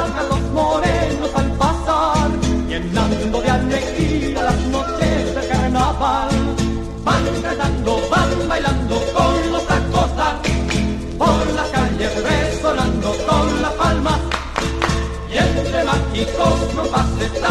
cargan los morenos al pasar, llenando de alegría las noches de carnaval. Van cantando, van bailando con los tacos por las calles resonando con las palmas Y entre mágicos no pases la